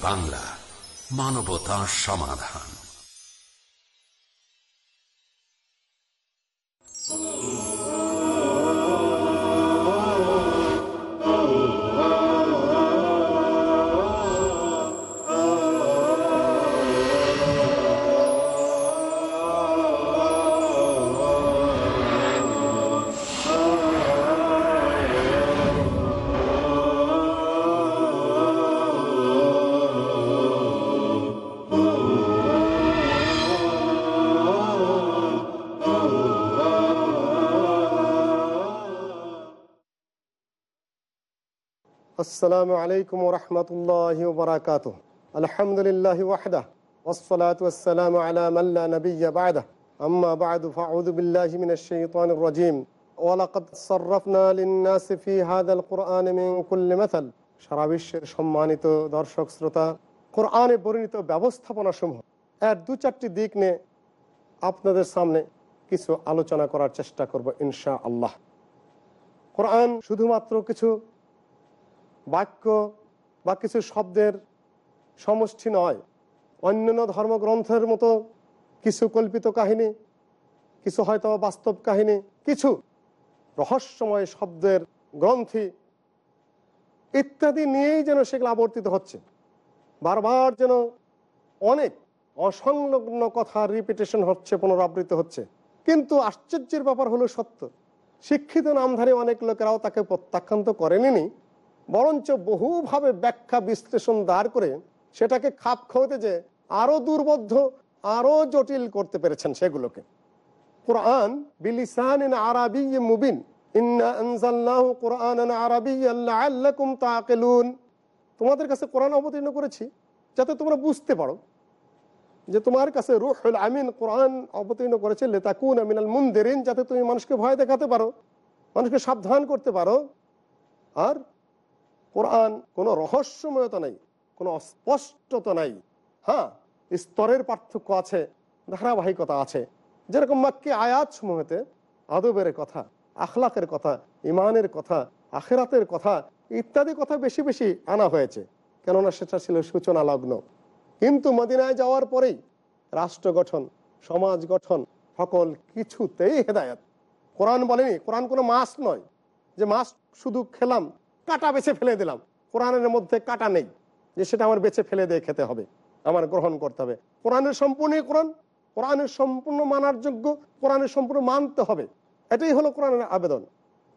বাংলা মানবতা সমাধান। আসসালামু আলাইকুম বারাকাত আলহামদুলিল্লাহ ওয়াহদা ওসলাত ওসালাম বাদা আম্মা মিনাশ শাইতানির সাররাফনা লিন-নাসি ফি হাদাল মিন কুল্লি মাসাল। সারা বিশ্বের সম্মানিত দর্শক, শ্রোতা কোরআনে পরিণত ব্যবস্থাপনাসমূহ। এর দু চারটি দিক নিয়ে আপনাদের সামনে কিছু আলোচনা করার চেষ্টা করব ইনশা আল্লাহ কোরআন শুধুমাত্র কিছু বাক্য বা কিছু শব্দের সমষ্টি নয়। অন্যান্য ধর্মগ্রন্থের মতো কিছু কল্পিত কাহিনী, কিছু হয়তো বাস্তব কাহিনী, কিছু রহস্যময় শব্দের গ্রন্থি ইত্যাদি নিয়েই যেন সেগুলো আবর্তিত হচ্ছে। বারবার যেন অনেক অসংলগ্ন কথা রিপিটেশন হচ্ছে, পুনরাবৃত্ত হচ্ছে। কিন্তু আশ্চর্যের ব্যাপার হলো সত্য। শিক্ষিত নামধারী অনেক লোকেরাও তাকে প্রত্যাখ্যান তো করেনি বরঞ্চ বহুভাবে ব্যাখ্যা বিশ্লেষণ দাঁড় করে সেটাকে খাপ খাওয়াতে যে আরও দুর্বোধ্য, আরও জটিল করতে পেরেছেন সেগুলোকে। কোরআন বিলিসান আরবি মুবিন। তোমাদের কাছে কোরআন অবতীর্ণ করেছি যাতে তোমরা বুঝতে পারো যে তোমার কাছে রুহুল আমিন কোরআন অবতীর্ণ করেছে। লেতাকুন আমিনাল মুন্দেরিন, যাতে তুমি মানুষকে ভয় দেখাতে পারো, মানুষকে সাবধান করতে পারো। আর কোরআন কোনো রহস্যময়তা নেই, কোনো অস্পষ্টতা নাই। হ্যাঁ স্তরের পার্থক্য আছে, ধারাবাহিকতা আছে। যেরকম মাক্কি আয়াত সমূহতে আদবের কথা, আখলাকের কথা ইমানের কথা, আখেরাতের কথা ইত্যাদি কথা বেশি বেশি আনা হয়েছে। কেননা সেটা ছিল সূচনা লগ্ন কিন্তু মদিনায় যাওয়ার পরেই রাষ্ট্র গঠন, সমাজ গঠন সকল কিছুতেই হেদায়ত। কোরআন বলেনি, কোরআন কোনো মাস নয়। যে মাছ শুধু খেলাম কাটা বেছে ফেলে দিলাম। কোরআনের মধ্যে কাটা নেই, যে সেটা আমার বেছে ফেলে দিয়ে খেতে হবে, আমার গ্রহণ করতে হবে। কোরআনের সম্পূর্ণ কোরআন, কোরআনের সম্পূর্ণ মানার যোগ্য, কোরআনের সম্পূর্ণ মানতে হবে। এটাই হলো কোরআনের আবেদন।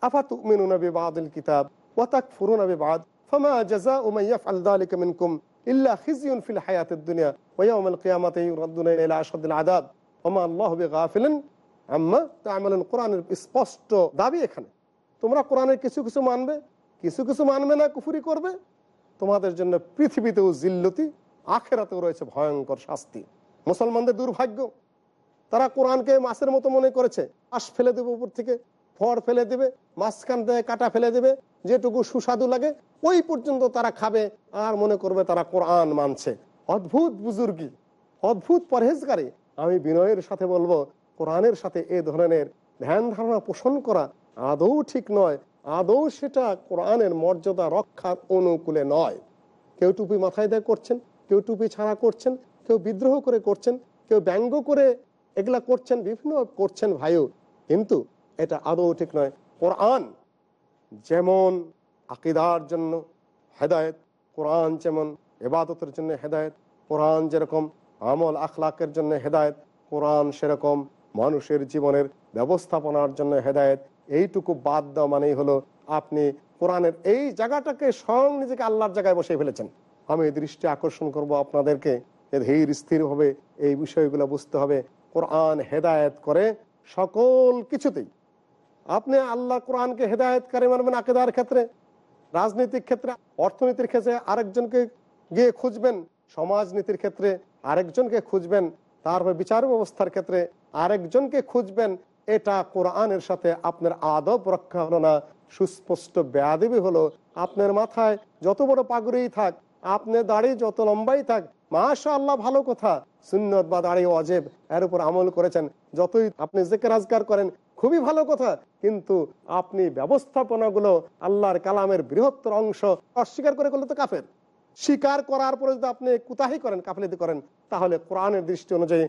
আফা তুমিনু নবী বাদিল কিতাব ওয়াতাক ফুরু নবী বাদ ফমা জাজা উমাইয়াফ আলদালিক মিনকুম ইল্লা খিজিউন ফিল হায়াতিদ দুনিয়া স্পষ্ট দাবি এখানে। তোমরা কোরআনের কিছু কিছু মানবে কিছু কিছু মানবে না, কুফুরি করবে। তোমাদের জন্য পৃথিবীতেও জিল্লতি, আখেরাতেও রয়েছে ভয়ঙ্কর শাস্তি। মুসলমানদের দুর্ভাগ্য, তারা কোরআনকে মাছের মতো মনে করেছে। আশ ফেলে দেবে উপর থেকে, ফড় ফেলে দেবে, মাঝখান থেকে কাটা ফেলে দেবে, যেটুকু সুস্বাদু লাগে, ওই পর্যন্ত তারা খাবে। আর মনে করবে তারা কোরআন মানছে। অদ্ভুত বুজুর্গি, অদ্ভুত পরহেজকারী আমি বিনয়ের সাথে বলব, কোরআনের সাথে এ ধরনের ধ্যান ধারণা পোষণ করা আদৌ ঠিক নয়। আদৌ সেটা কোরআনের মর্যাদা রক্ষার অনুকূলে নয়। কেউ টুপি মাথায় দেয় করছেন, কেউ টুপি ছাড়া করছেন, কেউ বিদ্রোহ করে করছেন, কেউ ব্যঙ্গ করে এগুলা করছেন, বিভিন্ন করছেন ভাইও। কিন্তু এটা আদৌ ঠিক নয়। কোরআন যেমন আকিদার জন্য হেদায়ত, কোরআন যেমন এবাদতের জন্য হেদায়ত, কোরআন যেরকম আমল আখলাকের জন্য হেদায়ত, কোরআন সেরকম মানুষের জীবনের ব্যবস্থাপনার জন্য হেদায়ত এইটুকু বাদ দেওয়া মানেই হলো আপনি কোরআনের এই জায়গাটাকে স্বয়ং নিজেকে আল্লাহর জায়গায় বসে ফেলেছেন। আমি দৃষ্টি আকর্ষণ করব আপনাদেরকে। ধীর স্থির হবে, এই বিষয়গুলো বুঝতে হবে। কোরআন হেদায়ত করে সকল কিছুতেই। আপনি আল্লাহ কোরআনকে হেদায়ত করে মানবেন আকেদার ক্ষেত্রে রাজনৈতিক ক্ষেত্রে, অর্থনীতির ক্ষেত্রে আরেকজনকে গিয়ে খুঁজবেন, সমাজনীতির ক্ষেত্রে আরেকজনকে খুঁজবেন, তারপর বিচার ব্যবস্থার ক্ষেত্রে আরেকজনকে খুঁজবেন এটা কোরআনের সাথে আপনার আদব রক্ষা হলো না। সুস্পষ্ট ব্যাদেবী হলো। আপনার মাথায় যত বড় পাগড়ি থাক, আপনার দাড়ি যত লম্বাই থাক মাশা আল্লাহ ভালো কথা। সুন্নত বা দাড়ি অজেব, এর উপর আমল করেছেন। যতই আপনি জেকে রাজগার করেন, খুবই ভালো কথা। কিন্তু আপনি ব্যবস্থাপনাগুলো আল্লাহর কালামের বৃহত্তর অংশ অস্বীকার করে করলে তো কাফের। স্বীকার করার পরে যদি আপনি কুতাহি করেন, কাফলিতি করেন, তাহলে কোরআনের দৃষ্টি অনুযায়ী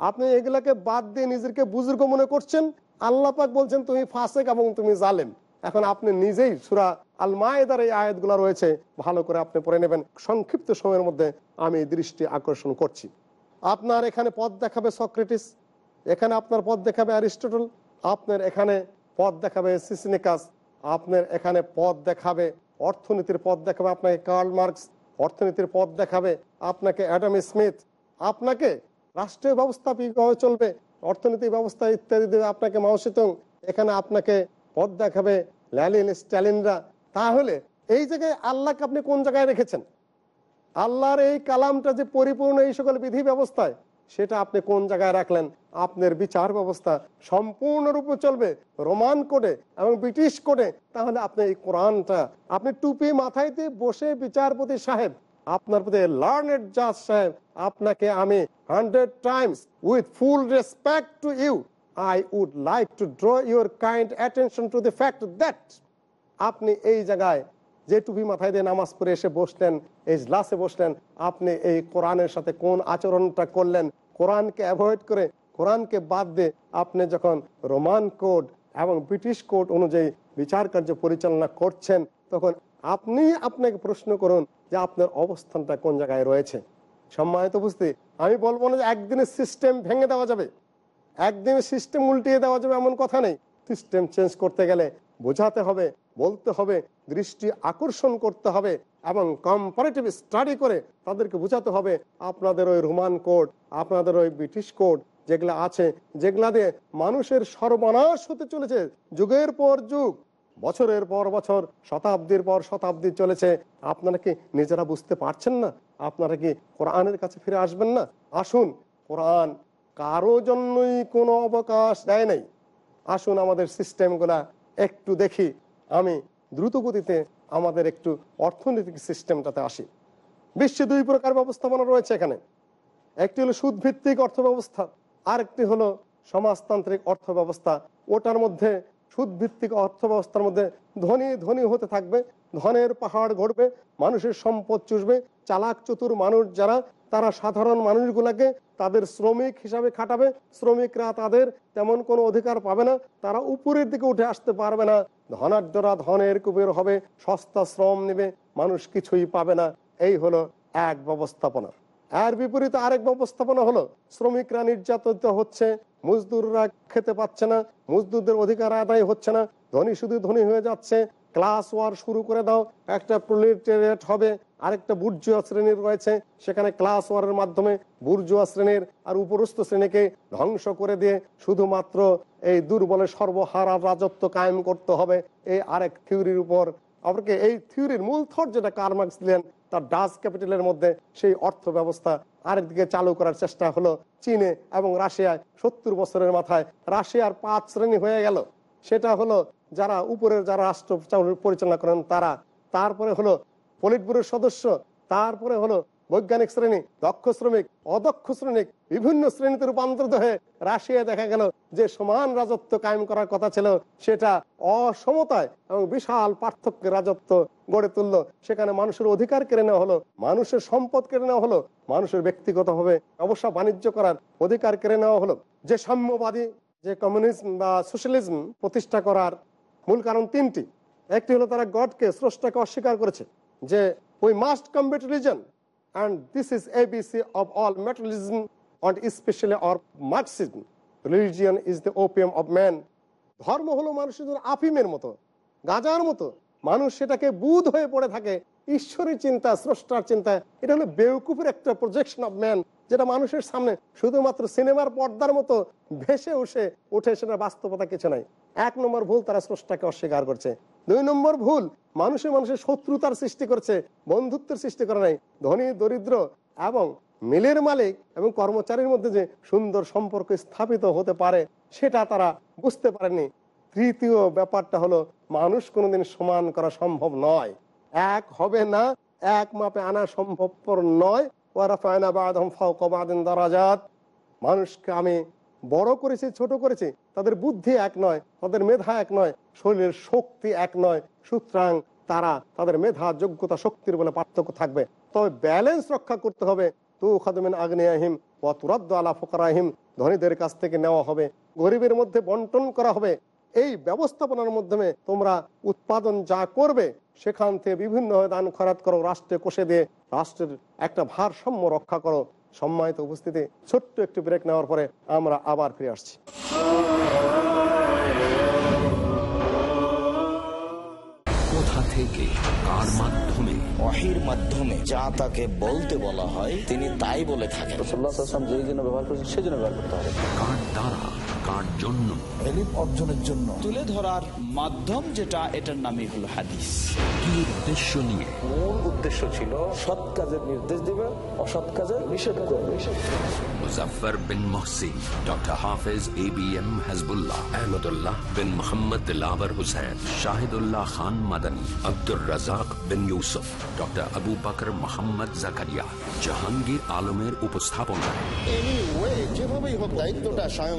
আপনি এগুলাকে বাদ দিয়ে বুজুর্গ মনে করছেন? বলছেন, তুমি ফাসেক এবং তুমি জালেম। এখন আপনি নিজেই সুরা আল মায়েদার এই রয়েছে, ভালো করে আপনি পড়ে নেবেন। সংক্ষিপ্ত সময়ের মধ্যে আমি দৃষ্টি আকর্ষণ করছি। আপনার এখানে পথ দেখাবে সক্রেটিস, এখানে আপনার পথ দেখাবে অ্যারিস্টটল, আপনার এখানে পথ দেখাবে সিসিনিকাস, আপনার এখানে পথ দেখাবে অর্থনীতির পথ দেখাবে, আপনাকে কার্ল মার্কস অর্থনীতির পথ দেখাবে, আপনাকে অ্যাডাম স্মিথ, আপনাকে রাষ্ট্রীয় ব্যবস্থা কীভাবে চলবে, অর্থনৈতিক ব্যবস্থা ইত্যাদি দেবে আপনাকে মাওসিতং এখানে আপনাকে পথ দেখাবে ল্যালিন স্ট্যালিনরা। তাহলে এই জায়গায় আল্লাহকে আপনি কোন জায়গায় রেখেছেন? আল্লাহর এই কালামটা যে পরিপূর্ণ এই সকল বিধি ব্যবস্থায়, সেটা আপনি কোন জায়গায় রাখলেন? আপনার বিচার ব্যবস্থা সম্পূর্ণরূপে চলবে রোমান কোডে এবং ব্রিটিশ কোডে তাহলে আপনি এই কোরআনটা আপনি টুপি মাথায় দিয়ে বসে বিচারপতি সাহেব, আপনার প্রতি লার্নেড জাজ সাহেব, আপনাকে আমি hundred times with full respect to you I would like to draw your kind attention to the fact that আপনি এই জায়গায় যে টুপি মাথায় দিয়ে নামাজ পড়ে এসে বসলেন, এই গ্লাসে বসলেন, আপনি এই কোরআনের সাথে কোন আচরণটা করলেন, কোরআনকে অ্যাভয়েড করে কোরআনকে বাদ দিয়ে আপনি যখন রোমান কোড এবং ব্রিটিশ কোড অনুযায়ী বিচার কার্য পরিচালনা করছেন, তখন আপনি আপনাকে প্রশ্ন করুন যে আপনার অবস্থানটা কোন জায়গায় রয়েছে। সম্মানিত বুঝতে আমি বলব না যে একদিনের সিস্টেম ভেঙে দেওয়া যাবে। একদিনে সিস্টেম উল্টিয়ে দেওয়া যাবে এমন কথা নেই। সিস্টেম চেঞ্জ করতে গেলে বোঝাতে হবে, বলতে হবে, দৃষ্টি আকর্ষণ করতে হবে এবং কম্পারেটিভ স্টাডি করে তাদেরকে বোঝাতে হবে, আপনাদের ওই রোমান কোড, আপনাদের ওই ব্রিটিশ কোড যেগুলা আছে, যেগুলা দিয়ে মানুষের সর্বনাশ হতে চলেছে। যুগের পর যুগ, বছরের পর বছর, শতাব্দীর পর শতাব্দী চলেছে। আপনারা কি নিজেরা বুঝতে পারছেন না? আপনারা কি কোরআনের কাছে ফিরে আসবেন না? আসুন, কোরআন কারও জন্যই কোনো অবকাশ দেয় নাই। আসুন আমাদের সিস্টেমগুলা একটু দেখি। আমি দ্রুত গতিতে আমাদের একটু অর্থনৈতিক সিস্টেমটাতে আসি। বিশ্বে দুই প্রকার ব্যবস্থাপনা রয়েছে এখানে। একটি হলো সুদভিত্তিক অর্থ ব্যবস্থা আরেকটি হলো সমাজতান্ত্রিক অর্থ ব্যবস্থা ওটার মধ্যে সুদভিত্তিক অর্থ ব্যবস্থার মধ্যে ধনী ধনী হতে থাকবে, ধনের পাহাড় ঘটবে মানুষের সম্পদ চুষবে, চালাক, চতুর মানুষ যারা, তারা সাধারণ মানুষগুলাকে তাদের শ্রমিক হিসাবে খাটাবে, শ্রমিকরা তাদের তেমন কোনো অধিকার পাবে না, তারা উপরের দিকে উঠে আসতে পারবে না, ধনাঢ্যরা ধনের কুবের হবে, সস্তা শ্রম নেবে, মানুষ কিছুই পাবে না, এই হলো এক ব্যবস্থাপনা এর বিপরীতে আরেক ব্যবস্থাপনা হলো, শ্রমিকরা নির্যাতিত হচ্ছে, মজদুররা খেতে পাচ্ছে না, মজদুরদের অধিকার আদায় হচ্ছে না, ধনী শুধু ধনী হয়ে যাচ্ছে ক্লাস ওয়ার শুরু করে দাও, একটা প্রোলেটারিয়েট হবে, আরেকটা বুর্জুয়া শ্রেণির রয়েছে, সেখানে ক্লাস ওয়ারের মাধ্যমে বুর্জুয়া শ্রেণির আর উপরস্থ শ্রেণীকে ধ্বংস করে দিয়ে শুধুমাত্র এই দুর্বলের সর্বহারা রাজত্ব কায়েম করতে হবে, এই আরেক থিওরির উপর। আপনাকে এই থিওরির মূল থট যেটা কারমার্কস দিলেন তার ডাচ ক্যাপিটালের মধ্যে সেই অর্থ ব্যবস্থা আরেকদিকে চালু করার চেষ্টা হলো চীনে এবং রাশিয়ায় সত্তর বছরের মাথায় রাশিয়ার পাঁচ শ্রেণি হয়ে গেল। সেটা হলো যারা উপরের যারা রাষ্ট্র পরিচালনা করেন তারা। তারপরে হলো পলিট ব্যুরোর সদস্য, তারপরে হলো বৈজ্ঞানিক শ্রেণি, দক্ষ শ্রমিক অদক্ষ শ্রমিক বিভিন্ন শ্রেণীতে রূপান্তরিত হয়ে রাশিয়া দেখা গেল যে সমান রাজত্ব কায়েম করার কথা ছিল, সেটা অসমতায় এবং বিশাল পার্থক্যের রাজত্ব গড়ে তুললো। সেখানে মানুষের অধিকার কেড়ে নেওয়া হলো, মানুষের সম্পদ কেড়ে নেওয়া হলো, মানুষের ব্যক্তিগতভাবে অবশ্য বাণিজ্য করার অধিকার কেড়ে নেওয়া হলো। যে সাম্যবাদী, যে কমিউনিজম বা সোশ্যালিজম প্রতিষ্ঠা করার মূল কারণ তিনটি। একটি হলো তারা গডকে, স্রষ্টাকে অস্বীকার করেছে যে we must combat reason and this is ABC of all materialism and especially our Marxism. Religion is the opium of man. ধর্ম হলো মানুষের জন্য আফিমের মতো, গাজার মতো মানুষ সেটাকে বুধ হয়ে পড়ে থাকে, ঈশ্বরের চিন্তা, স্রষ্টার চিন্তা এটা হলো বেউকুফের একটা প্রজেকশন অফ ম্যান যেটা মানুষের সামনে শুধুমাত্র সিনেমার পর্দার মতো ভেসে উঠে উঠে সেটা বাস্তবতা কিছু নাই এক নম্বর ভুল তারা স্রষ্টাকে অস্বীকার করছে দুই নম্বর ভুল, মানুষে মানুষের শত্রুতার সৃষ্টি করছে, বন্ধুত্বের সৃষ্টি করে নাই, ধনী, দরিদ্র এবং মিলের মালিক এবং কর্মচারীর মধ্যে যে সুন্দর সম্পর্ক স্থাপিত হতে পারে, সেটা তারা বুঝতে পারেনি তৃতীয় ব্যাপারটা হলো, মানুষ কোনোদিন সমান করা সম্ভব নয়। এক হবে না, এক মাপে আনা সম্ভবপর নয়। ওয়ারাফায়না বাদম ফাউকবাদিন দারাজাত। মানুষকে আমি বড় করেছে, ছোট করেছে, তাদের বুদ্ধি এক নয়, তাদের মেধা এক নয়, শরীরের শক্তি এক নয়, সুতরাং তারা তাদের মেধা, যোগ্যতা, শক্তির বলে পার্থক্য থাকবে। তবে ব্যালেন্স রক্ষা করতে হবে। তু খাদমিন আগ্নেয়াহিম ও তুরাদ্দ আলা ফকরাহিম, ধনীদের কাছ থেকে নেওয়া হবে। গরিবের মধ্যে বন্টন করা হবে। এই ব্যবস্থাপনার মাধ্যমে তোমরা উৎপাদন যা করবে, সেখান থেকে বিভিন্ন দান খরাত করো, রাষ্ট্রে কষে দিয়ে, রাষ্ট্রের একটা ভারসাম্য রক্ষা করো। সম্মানিত উপস্থিতি ছোট্ট একটু ব্রেক নেওয়ার পরে আমরা আবার ফিরে আসছি। কোথা থেকে কার মাধ্যমে? অহির মাধ্যমে যা তাকে বলতে বলা হয় তিনি তাই বলে থাকেন। যেই জন্য ব্যবহার করেছেন সেই জন্য ব্যবহার করতে হবে। কার দ্বারা? জন্য। অর্জনের জন্য। তুলে ধরার মাধ্যম যেটা এটার নামই হলো হাদিস। কি উদ্দেশ্য নিয়ে? মূল উদ্দেশ্য ছিল সৎ কাজের নির্দেশ দিবে অসৎ কাজের নিষেধ করবে। Muzaffar bin Mohsin doctor Hafez A B M Hasbullah Ahmadullah বিন মোহাম্মদ লাভার হুসেন শাহিদুল্লাহ খান মাদানী আব্দুর রাজাক বিন ইউসুফ ডক্টর আবু বকর মোহাম্মদ জাকারিয়া জাহাঙ্গীর আলমের যেভাবেই হোক দায়িত্বটা স্বয়ং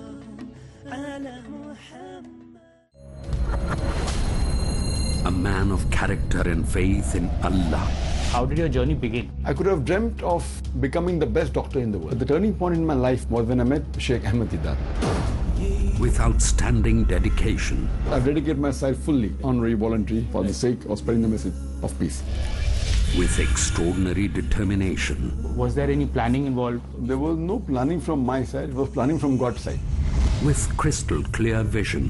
Character and faith in Allah. How did your journey begin? I could have dreamt of becoming the best doctor in the world. The turning point in my life was when I met Sheikh Ahmed Didat. With outstanding dedication, I've dedicated myself fully, honorary, voluntary, for the sake of spreading the message of peace. with extraordinary determination, Was there any planning involved? There was no planning from my side, it was planning from God's side. with crystal clear vision,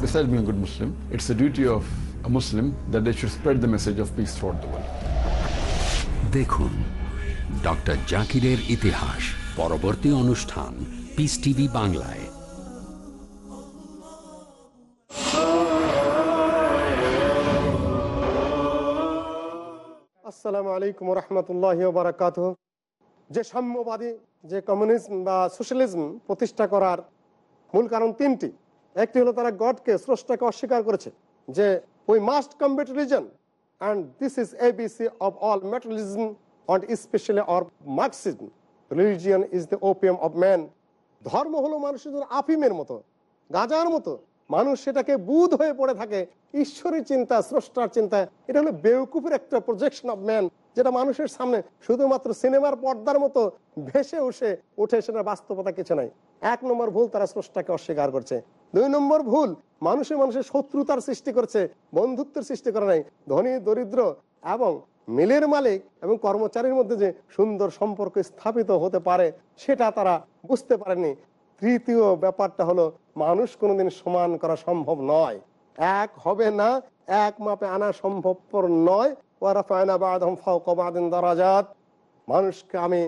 Besides being a good Muslim, it's the duty of a Muslim that they should spread the message of peace throughout the world. দেখুন doctor জাকিরের ইতিহাস পরবর্তী অনুষ্ঠান piece TV বাংলায়। আসসালামু আলাইকুম রহমতুল্লাহ বারাকাত যে সাম্যবাদী যে কমিউনিজম বা সোশ্যালিজম প্রতিষ্ঠা করার মূল কারণ তিনটি। একটি হলো তারা গডকে স্রষ্টাকে অস্বীকার করেছে যে we must combat reason and this is ABC of all materialism and specially or Marxism religion is the opium of man ধর্ম হলো মানুষের জন্য আফিমের মতো, গাঁজার মতো। মানুষ সেটাকে বুধ হয়ে পড়ে থাকে, ঈশ্বরের চিন্তা, স্রষ্টার চিন্তা। এটা হলো বেউকুফের একটা প্রজেকশন অফ ম্যান যেটা মানুষের সামনে শুধুমাত্র সিনেমার পর্দার মতো ভেসে উঠে উঠে সেটা বাস্তবতা কিছু নাই। এক নম্বর ভুল তারা স্রষ্টাকে অস্বীকার করছে। দুই নম্বর ভুল, মানুষে মানুষের শত্রুতার সৃষ্টি করছে, বন্ধুত্বের সৃষ্টি করে নাই, ধনী, দরিদ্র এবং মিলের মালিক এবং কর্মচারীর মধ্যে যে সুন্দর সম্পর্ক স্থাপিত হতে পারে, সেটা তারা বুঝতে পারেনি। তৃতীয় ব্যাপারটা হলো, মানুষ কোনোদিন সমান করা সম্ভব নয়। এক হবে না, এক মাপে আনা সম্ভবপর নয়। ওয়ারাফায়না বাদহম ফাওকাবাদিন দারাজাত। মানুষকে আমি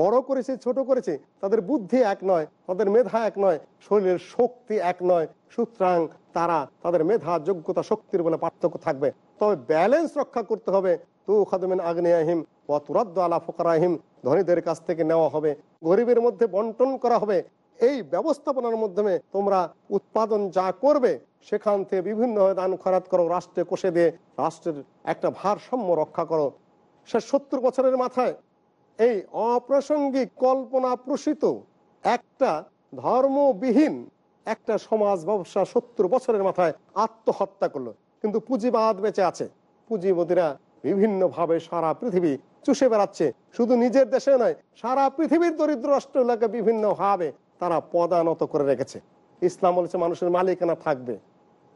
বড় করেছি, ছোট করেছি, তাদের বুদ্ধি এক নয়, তাদের মেধা এক নয়, শরীরের শক্তি এক নয়, সুতরাং তারা তাদের মেধা, যোগ্যতা, শক্তির বলে পার্থক্য থাকবে। তবে ব্যালেন্স রক্ষা করতে হবে। তু খাদমিন আগ্নেয়াহিম ও তুরাদ্দ আলা ফকরাহিম, ধনীদের কাছ থেকে নেওয়া হবে। গরিবের মধ্যে বন্টন করা হবে। এই ব্যবস্থাপনার মাধ্যমে তোমরা উৎপাদন যা করবে, সেখান থেকে বিভিন্ন দান খরাত করো, রাষ্ট্রে কষে দিয়ে, রাষ্ট্রের একটা ভারসাম্য রক্ষা করো। সে সত্তর বছরের মাথায় এই অপ্রাসঙ্গিক কল্পনা প্রসূত একটা ধর্মবিহীন একটা সমাজ ব্যবসা সত্তর বছরের মাথায় আত্মহত্যা করল। কিন্তু পুঁজিবাদ বেঁচে আছে। পুঁজিপতিরা বিভিন্নভাবে সারা পৃথিবী চুষে বেড়াচ্ছে। শুধু নিজের দেশে নয়, সারা পৃথিবীর দরিদ্র রাষ্ট্রগুলোকে বিভিন্নভাবে তারা পদানত করে রেখেছে। ইসলাম বলেছে, মানুষের মালিকানা থাকবে।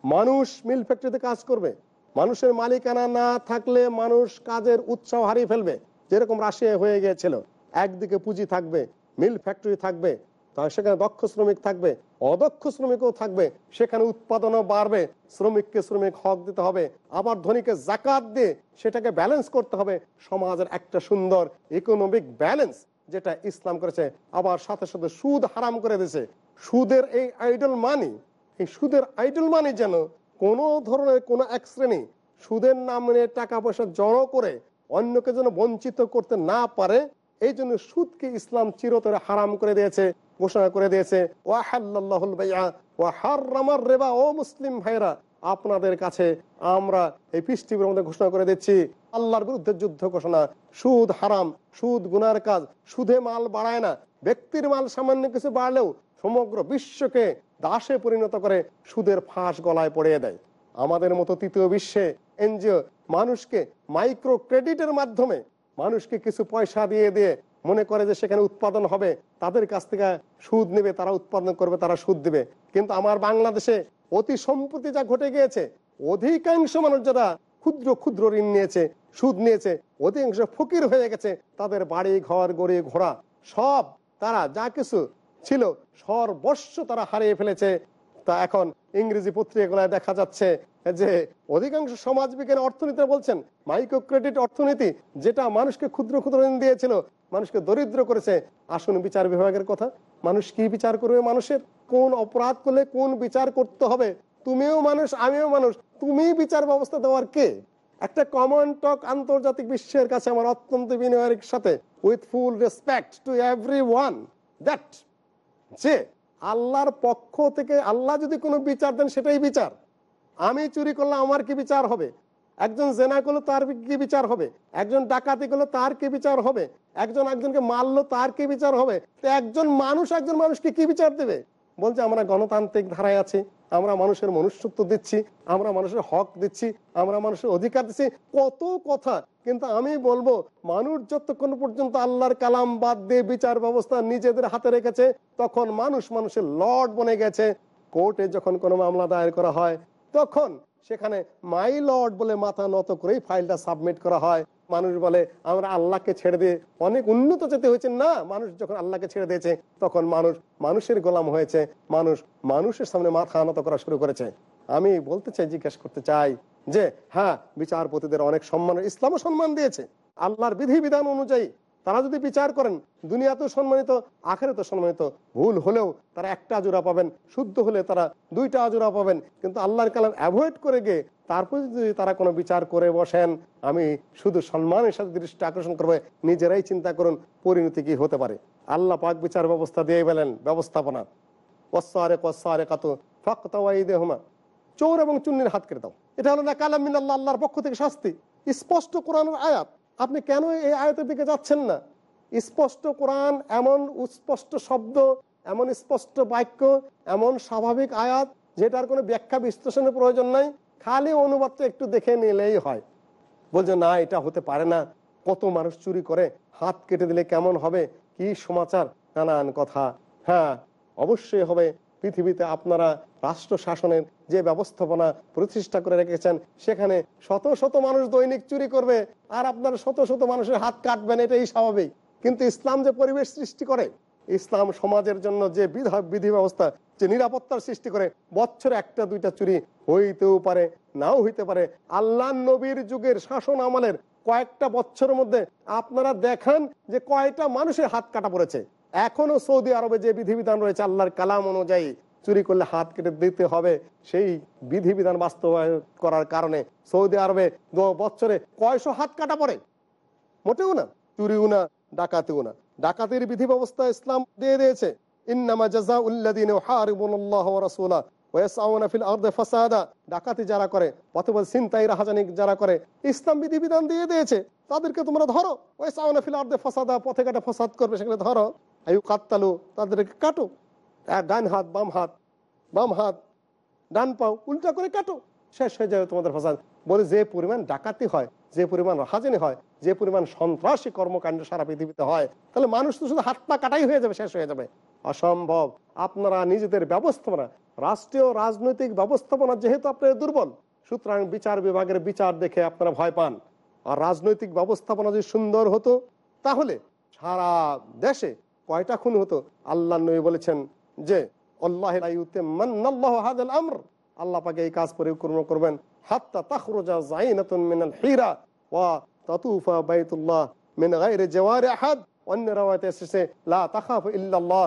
মানুষ মিল ফ্যাক্টরিতে কাজ করবে। মানুষের মালিকানা না থাকলে মানুষ কাজের উৎসাহ হারিয়ে ফেলবে। যেরকম রাশিয়া হয়ে গিয়েছিল, একদিকে পুঁজি থাকবে, মিল ফ্যাক্টরি থাকবে তাহলে সেখানে দক্ষ শ্রমিক থাকবে, অদক্ষ শ্রমিকও থাকবে, সেখানে উৎপাদনও বাড়বে, শ্রমিককে শ্রমিক হক দিতে হবে, আবার ধনীকে জাকাত দিয়ে সেটাকে ব্যালেন্স করতে হবে, সমাজের একটা সুন্দর ইকোনমিক ব্যালেন্স যেটা ইসলাম করেছে, আবার সাথে সাথে সুদ হারাম করে দিয়েছে। সুদের এই আইডল মানি এই সুদের আইডল মানি যেন কোনো ধরনের কোনো এক শ্রেণি সুদের নামে টাকা পয়সা জড়ো করে অন্যকে যেন বঞ্চিত করতে না পারে, এই জন্য সুদকে ইসলাম চিরতরে হারাম করে দিয়েছে, ঘোষণা করে দিয়েছে। রেবা, ও মুসলিম ভাইরা আপনাদের কাছে আমরা এই পৃষ্টির মধ্যে ঘোষণা করে দিচ্ছি, আল্লাহর বিরুদ্ধে যুদ্ধ ঘোষণা। সুদ হারাম, সুদ গুনার কাজ, সুদে মাল বাড়ায় না। ব্যক্তির মাল সামান্য কিছু বাড়লেও সমগ্র বিশ্বকে দাসে পরিণত করে সুদের ফাঁস গলায় পড়িয়ে দেয়। আমাদের মতো তৃতীয় বিশ্বে এনজিও মানুষকে মাইক্রো ক্রেডিটের মাধ্যমে মানুষকে কিছু পয়সা দিয়ে দিয়ে মনে করে যে সেখানে উৎপাদন হবে, তাদের কাছ থেকে সুদ নেবে, তারা উৎপাদন করবে, তারা সুদ দেবে। কিন্তু আমার বাংলাদেশে অতি সম্প্রতি যা ঘটে গিয়েছে, অধিকাংশ মানুষ যারা ক্ষুদ্র ক্ষুদ্র ঋণ নিয়েছে, সুদ নিয়েছে, অধিকাংশ ফকির হয়ে গেছে, তাদের বাড়ি, ঘর, গড়ি, ঘোড়া, সব তারা যা কিছু ছিল সর্বস্ব তারা হারিয়ে ফেলেছে। তা এখন ইংরেজি পত্রিকাগুলায় দেখা যাচ্ছে যে অধিকাংশ সমাজ বিজ্ঞান অর্থনীতি বলছেন মাইক্রো ক্রেডিট অর্থনীতি যেটা মানুষকে ক্ষুদ্র ক্ষুদ্র ঋণ দিয়েছিল, মানুষকে দরিদ্র করেছে। আসুন বিচার বিভাগের কথা, মানুষ কি বিচার করবে মানুষের? কোন অপরাধ করলে কোন বিচার করতে হবে? তুমিও মানুষ, আমিও মানুষ তুমি বিচার ব্যবস্থা দেওয়ার কে? একটা কমন টক আন্তর্জাতিক বিশ্বের কাছে আমার অত্যন্ত বিনয়ের সাথে with full respect to every one that যে আল্লাহর পক্ষ থেকে আল্লাহ যদি কোনো বিচার দেন, সেটাই বিচার। আমি চুরি করলে আমার কি বিচার হবে? একজন জেনা করল তার কি বিচার হবে? একজন ডাকাতি করল তার কি বিচার হবে? একজন একজনকে মারলো তার কি বিচার হবে? তো একজন মানুষ একজন মানুষকে কি বিচার দেবে? বলছে, আমরা গণতান্ত্রিক ধারায় আছি, আমরা মানুষের মনুষ্যত্ব দিচ্ছি, আমরা মানুষের হক দিচ্ছি, আমরা মানুষের অধিকার দিচ্ছি। কত কথা, কিন্তু আমি বলব, মানুষ যতক্ষণ পর্যন্ত আল্লাহর কালাম বাদ দিয়ে বিচার ব্যবস্থা নিজেদের হাতে রেখেছে, তখন মানুষ মানুষের লর্ড বনে গেছে। কোর্টে যখন কোনো মামলা দায়ের করা হয়, তখন সেখানে মাই লর্ড বলে মাথা নত করেই ফাইলটা সাবমিট করা হয়। মানুষ বলে, আমরা আল্লাহকে ছেড়ে দিয়ে অনেক উন্নত যেতে হয়েছে। না, মানুষ যখন আল্লাহকে ছেড়ে দিয়েছে, তখন মানুষ, মানুষের গোলাম হয়েছে, মানুষ মানুষের সামনে মাথা নত করা শুরু করেছে। আমি বলতে চাই, জিজ্ঞেস করতে চাই যে হ্যাঁ বিচারপতিদের অনেক সম্মান, ইসলামও সম্মান দিয়েছে। আল্লাহর বিধি বিধান অনুযায়ী তারা যদি বিচার করেন, দুনিয়াতেও সম্মানিত আখেরে তো সম্মানিত। ভুল হলেও তারা একটা আজুরা পাবেন, শুদ্ধ হলে তারা দুইটা আজুরা পাবেন। কিন্তু আল্লাহর কালাম অ্যাভয়েড করে গিয়ে তারপর যদি তারা কোনো বিচার করে বসেন, আমি শুধু সম্মানের সাথে দৃষ্টি আকর্ষণ করবে, নিজেরাই চিন্তা করুন পরিণতি কি হতে পারে। আল্লাহ পাক বিচার ব্যবস্থা দিয়ে গেলেন, ব্যবস্থাপনা। কসারে কসারে কাত দেহমা চোর এবং চুন্নির হাত কেটে দাও। এটা হলো না কালাম মিনাল্লাহ, আল্লাহর পক্ষ থেকে শাস্তি। স্পষ্ট কোরআনের আয়াত। আপনি কেন এই আয়াতের দিকে যাচ্ছেন না? স্পষ্ট কোরআন এমন স্পষ্ট শব্দ, এমন স্পষ্ট বাক্য, এমন স্বাভাবিক আয়াত, যেটার কোনো ব্যাখ্যা বিশ্লেষণের প্রয়োজন নাই। খালি অনুবাদটা একটু দেখে নিলেই হয়। বলছে, না, এটা হতে পারে না। কত মানুষ চুরি করে, হাত কেটে দিলে কেমন হবে? কি সমাচার? নানান কথা। হ্যাঁ অবশ্যই হবে। পৃথিবীতে আপনারা রাষ্ট্র শাসনের যে ব্যবস্থাপনা প্রতিষ্ঠা করে রেখেছেন, সেখানে শত শত মানুষ দৈনিক চুরি করবে, আর আপনারা শত শত মানুষের হাত কাটবেন, এটাই স্বাভাবিক। কিন্তু ইসলাম যে পরিবেশ সৃষ্টি করে, ইসলাম সমাজের জন্য যে বিধি ব্যবস্থা যে নিরাপত্তার সৃষ্টি করে বছরে একটা, দুইটা চুরি হইতেও পারে, নাও হইতে পারে। আল্লাহ নবীর যুগের শাসন আমলের কয়েকটা বছরের মধ্যে আপনারা দেখান যে কয়টা মানুষের হাত কাটা পড়েছে। এখনও সৌদি আরবে যে বিধিবিধান রয়েছে, আল্লাহর কালাম অনুযায়ী চুরি করলে হাত কেটে দিতে হবে, সেই বিধিবিধান বাস্তবায়ন করার কারণে সৌদি আরবে বছরে কয়শো হাত কাটা পড়ে? মোটেও না, চুরিও না, ডাকাতিও না। ডাকাতির বিধি ব্যবস্থা ইসলাম দিয়ে দিয়েছে। ইন্নামা রাসূলা ডাকাতি যারা করে, অথবা সিনতাই রাহাজানি যারা করে, ইসলাম বিধিবিধান দিয়ে দিয়েছে, তাদেরকে তোমরা ধরো। ফাসাদা পথে ফাসাদ করবে, সেখানে ধরো। কাত্তালু তাদেরকে কাটো। ডান হাত, বাম হাত বাম হাত, ডান পাও, উল্টা করে কাটো। শেষ হয়ে যাবে তোমাদের ফাসাদ। বলে যে পরিমাণ ডাকাতি হয়, যে পরিমাণ রাহাজানি হয়, যে পরিমাণ সন্ত্রাসী কর্মকাণ্ড সারা পৃথিবীতে হয়, তাহলে মানুষ তো শুধু হাত পা কাটাই হয়ে যাবে, শেষ হয়ে যাবে। অসম্ভব। আপনারা নিজেদের ব্যবস্থাপনা, রাষ্ট্রীয় রাজনৈতিক ব্যবস্থাপনা যেহেতু আপনার দুর্বল, সুতরাং বিচার বিভাগের বিচার দেখে আপনারা ভয় পান। আর রাজনৈতিক ব্যবস্থাপনা যদি সুন্দর হতো, তাহলে সারা দেশে কয়টা খুন হতো? আল্লাহ নবী বলেছেন যে, আল্লাহ পাকে অন্য রাওয়াতে এসেছে, লা তাখাফ ইল্লাল্লাহ।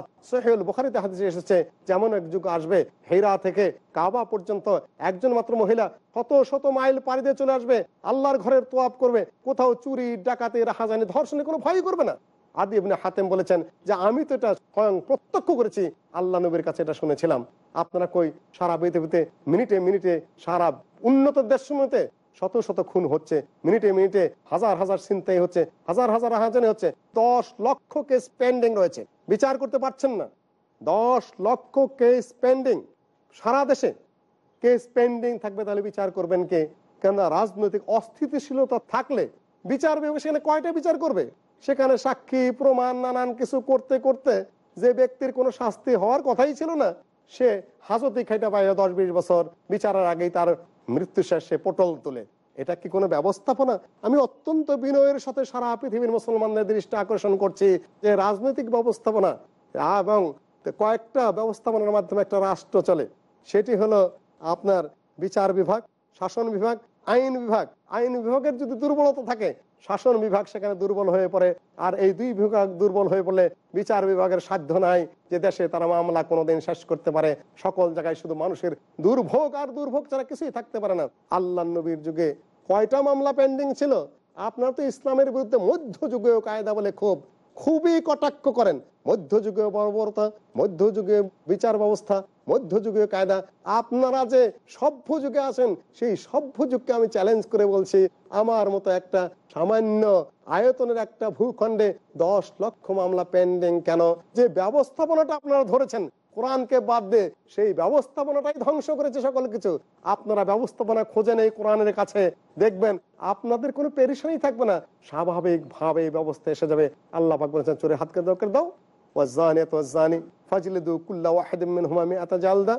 বুখারীতে হাদিসে এসেছে, যেমন এক যুগ আসবে, হেরা থেকে কাবা পর্যন্ত একজন মাত্র মহিলা শত শত মাইল পাড়ি দিয়ে চলে আসবে, আল্লাহর ঘরের তোয়াব করবে, কোথাও চুরি, ডাকাতি, রাহাজানি ধর্ষণে কোনো ভয় করবে না। আদি ইবনে হাতেম বলেছেন যে, আমি তো এটা স্বয়ং প্রত্যক্ষ করেছি, আল্লাহ নবীর কাছে এটা শুনেছিলাম। আপনারা কই সারা পৃথিবীতে মিনিটে মিনিটে সারা উন্নত দেশসমূহতে শত শত খুন হচ্ছে। মিনিটে মিনিটে হাজার হাজার চিন্তাই হচ্ছে। হাজার হাজার হাজানি হচ্ছে। দশ লক্ষ কেস পেন্ডিং রয়েছে। বিচার করতে পারছেন না। দশ লক্ষ কেস পেন্ডিং সারা দেশে কেস পেন্ডিং থাকবে তাহলে বিচার করবেন কে? কেননা রাজনৈতিক অস্থিতিশীলতা থাকলে বিচার বিভাগ সেখানে কয়টা বিচার করবে? সেখানে সাক্ষী, প্রমাণ, নানান কিছু করতে করতে যে ব্যক্তির কোনো শাস্তি হওয়ার কথাই ছিল না, সে হাজতি খাইটা পাইল দশ বিশ বছর। বিচারের আগেই তার মৃত্যু শেষে পটল তোলে। এটা কি কোনো ব্যবস্থাপনা? আমি অত্যন্ত বিনয়ের সাথে সারা পৃথিবীর মুসলমানদের দৃষ্টি আকর্ষণ করছি যে রাজনৈতিক ব্যবস্থাপনা এবং কয়েকটা ব্যবস্থাপনার মাধ্যমে একটা রাষ্ট্র চলে। সেটি হলো আপনার বিচার বিভাগ, শাসন বিভাগ, আইন বিভাগ। আইন বিভাগের যদি দুর্বলতা থাকে শাসন বিভাগ সেখানে দুর্বল হয়ে পড়ে। আর এই দুই বিভাগ দুর্বল হয়ে পড়লে বিচার বিভাগের সাধ্য নাই যে দেশে তারা মামলা কোনোদিন শেষ করতে পারে। সকল জায়গায় শুধু মানুষের দুর্ভোগ আর দুর্ভোগ ছাড়া কিছুই থাকতে পারে না। আল্লাহ নবীর যুগে কয়টা মামলা পেন্ডিং ছিল? আপনার তো ইসলামের বিরুদ্ধে মধ্যযুগীয় কায়দা বলে খুব খুবই কটাক্ষ করেন। মধ্যযুগীয় বর্বরতা, মধ্যযুগীয় বিচার ব্যবস্থা, মধ্যযুগীয় কায়দা। আপনারা যে সভ্য যুগে আছেন, সেই সভ্য যুগকে আমি চ্যালেঞ্জ করে বলছি, আমার মতো একটা সামান্য আয়তনের একটা ভূখণ্ডে দশ লক্ষ মামলা পেন্ডিং কেন? যে ব্যবস্থাপনাটা আপনারা ধরেছেন কোরআনকে বাদ দিয়ে সেই ব্যবস্থাপনাটাই ধ্বংস করেছে সকল কিছু। আপনারা ব্যবস্থাপনা খোঁজেন নেই কোরআনের কাছে। দেখবেন, আপনাদের কোনো পেরেশানি থাকবে না। স্বাভাবিক ভাবে এই ব্যবস্থা এসে যাবে। আল্লাহ পাক বলেছেন চোরে হাতকে দরকার দাও। কুল্লা জালদা।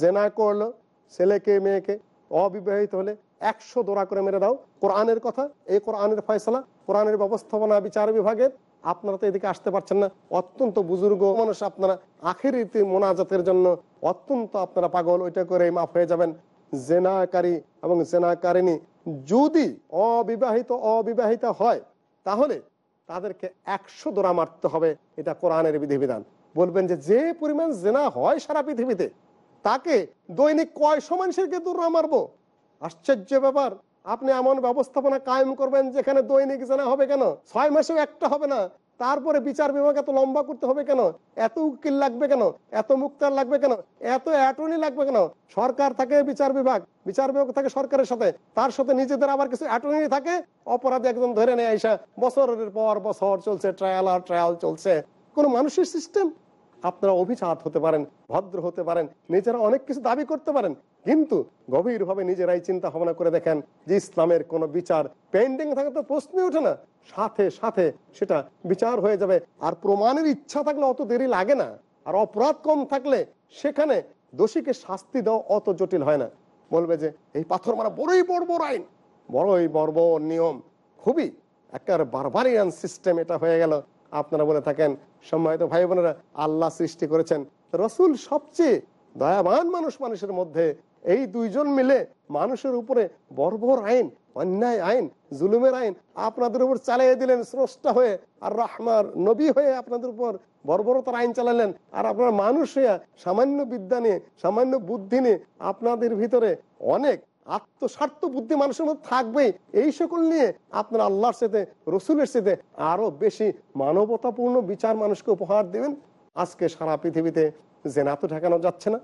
জেনা করল, ছেলেকে, মেয়েকে অবিবাহিত হলে একশো দোড়া করে মেরে দাও। কোরআনের কথা, এই কোরআনের কোরআনের ব্যবস্থাপনা, বিচার বিভাগের আপনারা তো এদিকে আসতে পারছেন না। অত্যন্ত বুজুর্গ মানুষ আপনারা। আখেরিতে মোনাজাতের জন্য অত্যন্ত আপনারা পাগল, ওইটা করে মাফ হয়ে যাবেন। জেনাকারী এবং জেনাকারিনী যদি অবিবাহিত, অবিবাহিতা হয়, তাহলে তাদেরকে একশো দোড়া মারতে হবে। এটা কোরআনের বিধিবিধান। বলবেন যে যে পরিমাণ জেনা হয় সারা পৃথিবীতে, তাকে দৈনিক কয়শো মানুষেরকে দোড়া মারবো? আশ্চর্য ব্যাপার। আপনি এমন ব্যবস্থাপনা কায়েম করবেন যেখানে দৈনিক জানা হবে কেন? ছয় মাসেও একটা হবে না। তারপরে বিচার বিভাগ এত লম্বা করতে হবে কেন? এত উকিল লাগবে কেন? এত মুক্তার লাগবে কেন? এত অ্যাটর্নি লাগবে কেন? সরকার থাকে বিচার বিভাগ বিচার বিভাগ থাকে সরকারের সাথে। তার সাথে নিজেদের আবার কিছু অ্যাটর্নি থাকে। অপরাধী একদম ধরে নেয় আইসা, বছরের পর বছর চলছে ট্রায়াল আর ট্রায়াল চলছে। কোন মানুষের সিস্টেম আপনারা অভিজাত হতে পারেন, ভদ্র হতে পারেন, নিজেরা অনেক কিছু দাবি করতে পারেন। কিন্তু গভীরভাবে নিজেরাই চিন্তা ভাবনা করে দেখেন যে ইসলামের কোন বিচার পেন্ডিং থাকে তো প্রশ্নই ওঠে না। সাথে সাথে সেটা বিচার হয়ে যাবে। আর প্রমাণের ইচ্ছা থাকলে অত দেরি লাগে না। আর অপরাধ কম থাকলে সেখানে দোষীকে শাস্তি দেওয়া অত জটিল হয় না। বলবে যে, এই পাথর মারা বড়ই বর্বর আইন। বড়ই বর্বর নিয়ম। খুবই একটা বারবারিয়ান সিস্টেম এটা হয়ে গেল। আপনারা বলে থাকেন, সম্মানিত ভাই বোনেরা, আল্লাহ সৃষ্টি করেছেন। রসুল সবচেয়ে দয়াবান মানুষ মানুষের মধ্যে, এই দুইজন মিলে মানুষের উপরে বর্বর আইন, অন্যায় আইন, জুলুমের আইন আপনাদের উপর চালিয়ে দিলেন, স্রষ্টা হয়ে, আর রহমার নবী হয়ে আপনাদের উপর বর্বরতার আইন চালালেন। আর আপনার মানুষ হয়ে সামান্য বিদ্যা নিয়ে, সামান্য বুদ্ধি নিয়ে আপনাদের ভিতরে অনেক আত্মস্বার্থ বুদ্ধি মানুষের মধ্যে থাকবেই। এই সকল নিয়ে আপনার আল্লাহর সাথে, রসুলের সাথে আরও বেশি মানবতাপূর্ণ বিচার মানুষকে উপহার দেবেন। আজকে সারা পৃথিবীতে জেনা তো ঠেকানো যাচ্ছে না।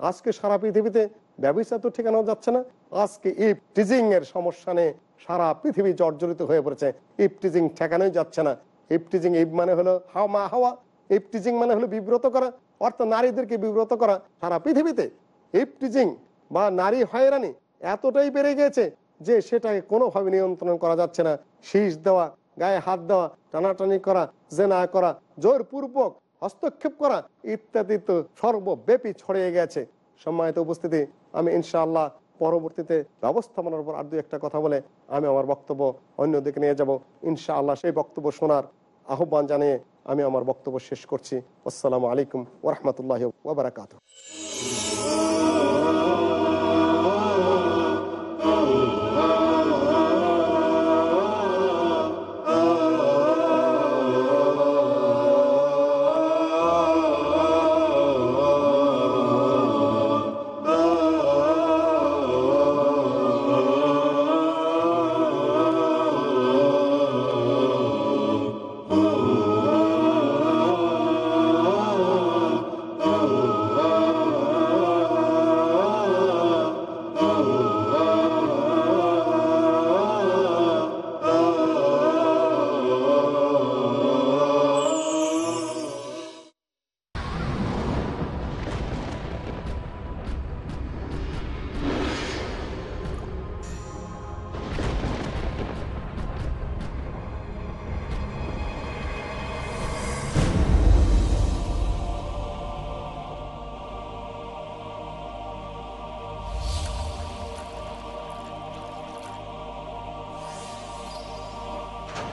আজকে সারা পৃথিবীতে ব্যবসা তো ঠেকানো যাচ্ছে না। আজকে ইপ টিজিং এর সমস্যা নিয়ে সারা পৃথিবী জর্জরিত হয়ে পড়েছে। ইপ টিজিং ঠেকানোই যাচ্ছে না। ইপ টিজিং ইপ মানে হলো হাওয়া মা হাওয়া। ইপ টিজিং মানে হলো বিব্রত করা। অর্থাৎ নারীদেরকে বিব্রত করা। সারা পৃথিবীতে ইপ টিজিং বা নারী হয়রানি এতটাই বেড়ে গেছে যে সেটাকে কোনোভাবে নিয়ন্ত্রণ করা যাচ্ছে না। শীষ দেওয়া, গায়ে হাত দেওয়া, টানাটানি করা, জেনা করা, জোরপূর্বক হস্তক্ষেপ করা ইত্যাদি তো সর্বব্যাপী ছড়িয়ে গেছে। সম্মানিত উপস্থিতি, আমি ইনশাআল্লাহ পরবর্তীতে ব্যবস্থাপনার উপর আর দু একটা কথা বলে আমি আমার বক্তব্য অন্যদিকে নিয়ে যাব। ইনশাআল্লাহ সেই বক্তব্য শোনার আহ্বান জানিয়ে আমি আমার বক্তব্য শেষ করছি। আসসালামু আলাইকুম ওরহমতুল্লাহ ওবরাকাত